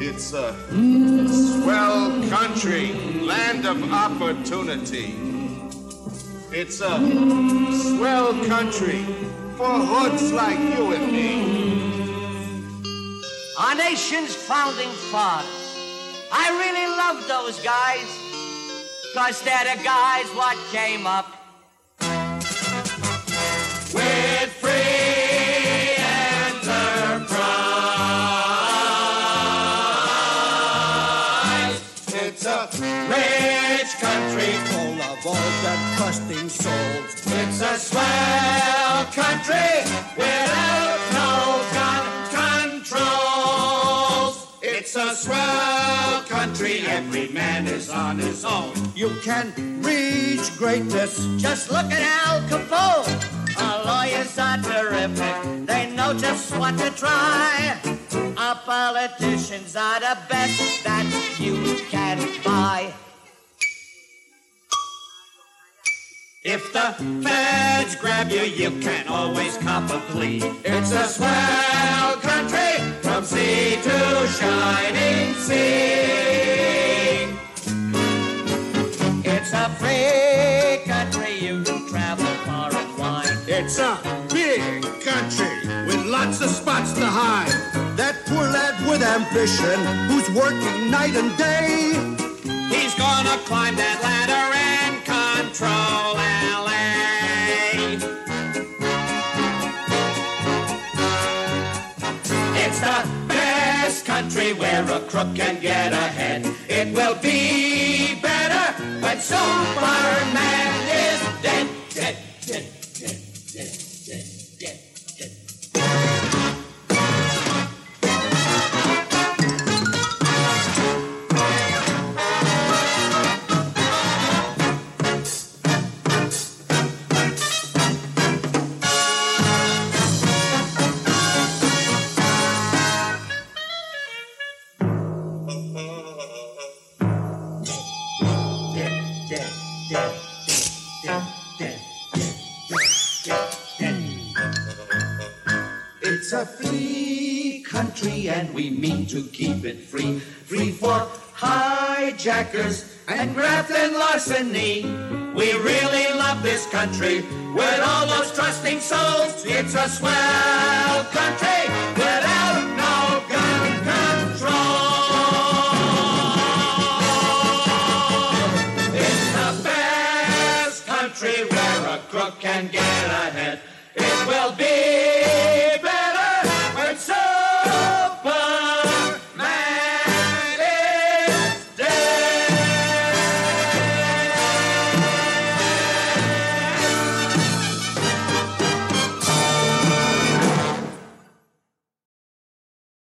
It's a swell country, land of opportunity. It's a swell country for hoods like you and me. Our nation's founding fathers. I really love those guys, cause they're the guys what came up with Rich country full of old and trusting souls. It's a swell country without no gun controls. It's a swell country, every man is on his own. You can reach greatness. Just look at Al Capone. Our lawyers are terrific. They know just what to try. Our politicians are the best that you can buy. If the feds grab you, you can always cop a plea. It's a swell country from sea to shining sea. It's a free country, you can travel far and wide. It's a big country with lots of spots to hide. That poor lad with ambition who's working night and day. Gonna climb that ladder and control LA. It's the best country where a crook can get ahead. It will be better when Superman It's a free country and we mean to keep it free. Free for hijackers and graft and larceny. We really love this country with all those trusting souls. It's a swell country without no gun control. It's the best country where a crook can get ahead. It will be